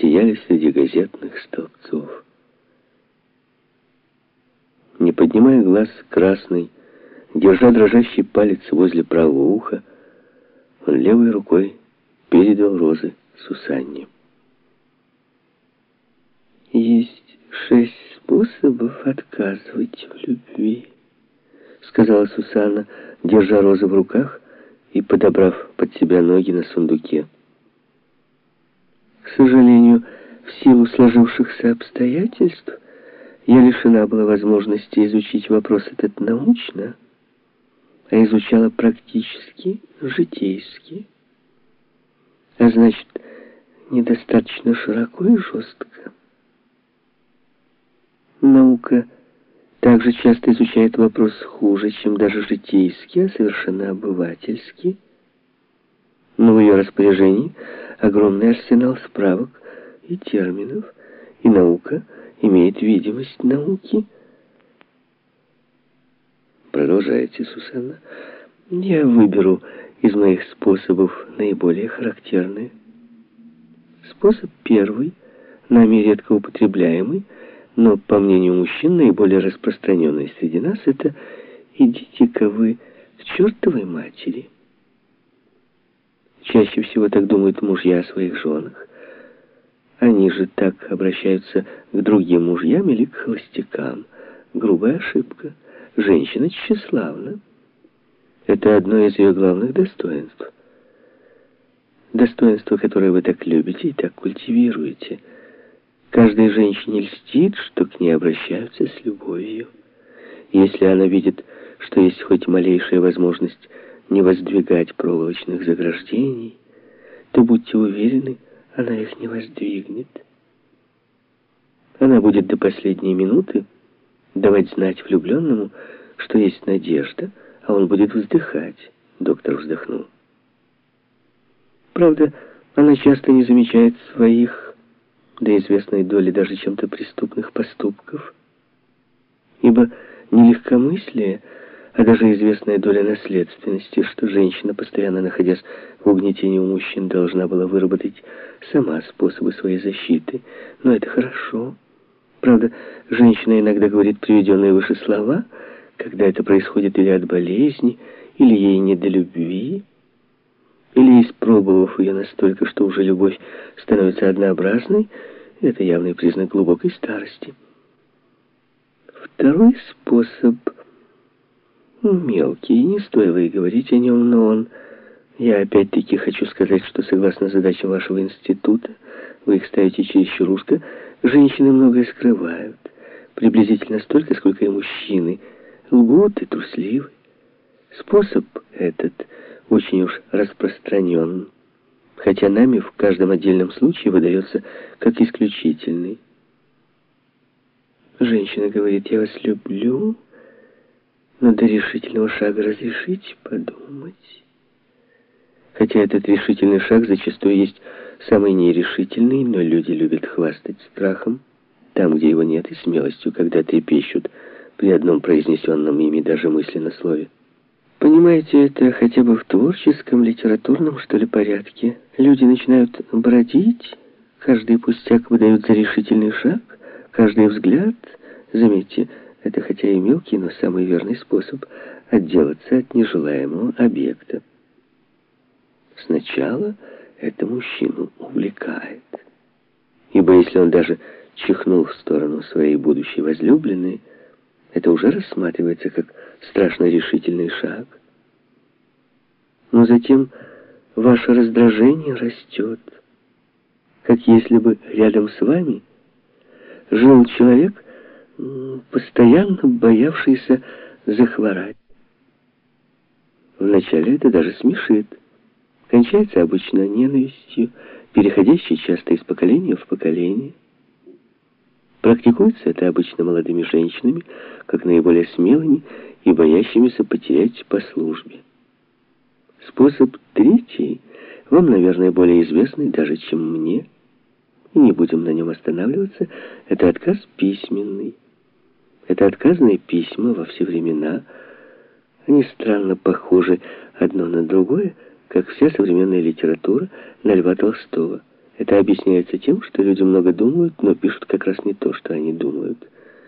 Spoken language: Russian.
сияли среди газетных столбцов. Не поднимая глаз красный, держа дрожащий палец возле правого уха, он левой рукой передал розы Сусанне. «Есть шесть способов отказывать в любви», — сказала Сусанна, держа розы в руках и подобрав под себя ноги на сундуке. «К сожалению, в силу сложившихся обстоятельств я лишена была возможности изучить вопрос этот научно, а изучала практически, житейски, а значит, недостаточно широко и жестко. Наука также часто изучает вопрос хуже, чем даже житейский, а совершенно обывательский. Но в ее распоряжении огромный арсенал справок и терминов, и наука имеет видимость науки. Продолжайте, Сусанна. Я выберу из моих способов наиболее характерные. Способ первый, нами редко употребляемый, но, по мнению мужчин, наиболее распространенный среди нас, это «идите-ка вы к чертовой матери». Чаще всего так думают мужья о своих женах. Они же так обращаются к другим мужьям или к холостякам. Грубая ошибка. Женщина тщеславна. Это одно из ее главных достоинств. Достоинство, которое вы так любите и так культивируете – Каждой женщине льстит, что к ней обращаются с любовью. Если она видит, что есть хоть малейшая возможность не воздвигать проволочных заграждений, то будьте уверены, она их не воздвигнет. Она будет до последней минуты давать знать влюбленному, что есть надежда, а он будет вздыхать. Доктор вздохнул. Правда, она часто не замечает своих до известной доли даже чем-то преступных поступков. Ибо не легкомыслие, а даже известная доля наследственности, что женщина, постоянно находясь в угнетении у мужчин, должна была выработать сама способы своей защиты. Но это хорошо. Правда, женщина иногда говорит приведенные выше слова, когда это происходит или от болезни, или ей не до любви, или испробовав ее настолько, что уже любовь становится однообразной, это явный признак глубокой старости. Второй способ мелкий, не стоило и говорить о нем, но он... Я опять-таки хочу сказать, что согласно задачам вашего института, вы их ставите чересчур узко, женщины многое скрывают. Приблизительно столько, сколько и мужчины. Лгут и трусливы. Способ этот очень уж распространен, хотя нами в каждом отдельном случае выдается как исключительный. Женщина говорит, я вас люблю, но до решительного шага разрешите подумать. Хотя этот решительный шаг зачастую есть самый нерешительный, но люди любят хвастать страхом, там, где его нет, и смелостью, когда трепещут при одном произнесенном ими даже мысленно слове. Понимаете, это хотя бы в творческом, литературном, что ли, порядке. Люди начинают бродить, каждый пустяк выдают за решительный шаг, каждый взгляд, заметьте, это хотя и мелкий, но самый верный способ отделаться от нежелаемого объекта. Сначала это мужчину увлекает. Ибо если он даже чихнул в сторону своей будущей возлюбленной, это уже рассматривается как страшно решительный шаг. Но затем ваше раздражение растет, как если бы рядом с вами жил человек, постоянно боявшийся захворать. Вначале это даже смешит. Кончается обычно ненавистью, переходящей часто из поколения в поколение. Практикуется это обычно молодыми женщинами, как наиболее смелыми и боящимися потерять по службе. Способ третий вам, наверное, более известный даже, чем мне, и не будем на нем останавливаться, это отказ письменный. Это отказные письма во все времена. Они странно похожи одно на другое, как вся современная литература на Льва Толстого. Это объясняется тем, что люди много думают, но пишут как раз не то, что они думают.